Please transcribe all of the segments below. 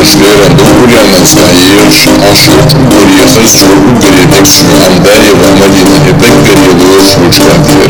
Ruslara Doğuyan'ın sayıyor Aşkın Gölgesi Sorgu Gölgesi Andarya ve Medine'de Gölgesi Uçmaktadır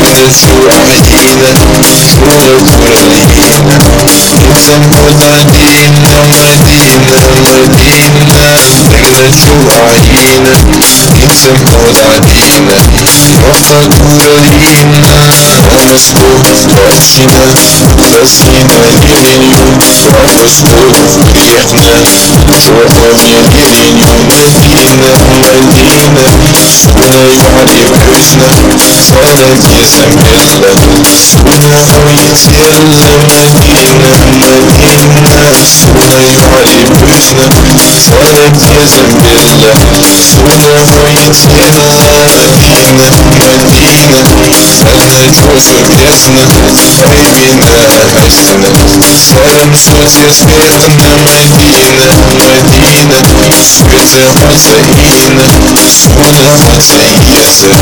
just who I'm healing Who knows what I'm healing It's a Madina, Madina, Madina Thing that you are healing It's a Madina Mastaguralina Amaskobus Bashina Urasina Madina, Madina Politics and villains Now you. feel Medina, Medina Sumay Ali Bujna Politics and villains Now you feel Medina, Medina пути Бешеных лучей бесконечно Рядом крутит медленно Мадина, Мадина Где Мусаина, куда подъехал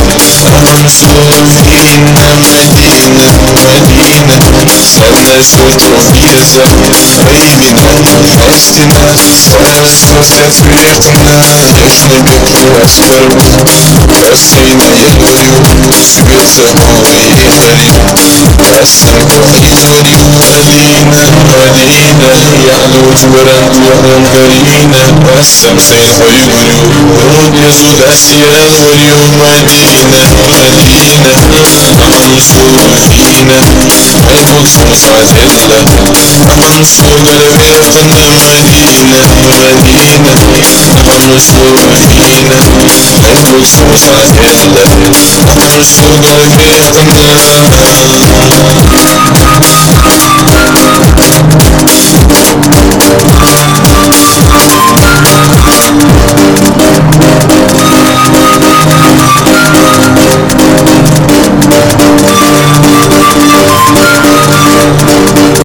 Там Сулмина, Мадина, Мадина Одна сутулки за времена Остина Пасха запретна Я ж не бегу от кармы بالثنوي سلمت أسألكم إزري ولينا ولينا يعلو جورا جورا كرينا والسمس والورود يسود أسيرا واليوم ودينا ودينا منصورين القدس وذلة منصورة بربنا مدينة مدينة منصورين القدس وذلة Just for the real